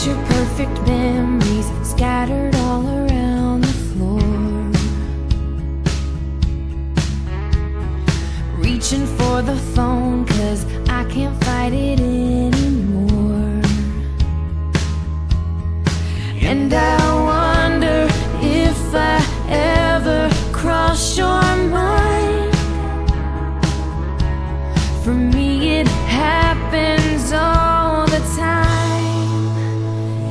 picture perfect memories scattered all around the floor. Reaching for the phone, cause I can't fight it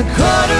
a quarter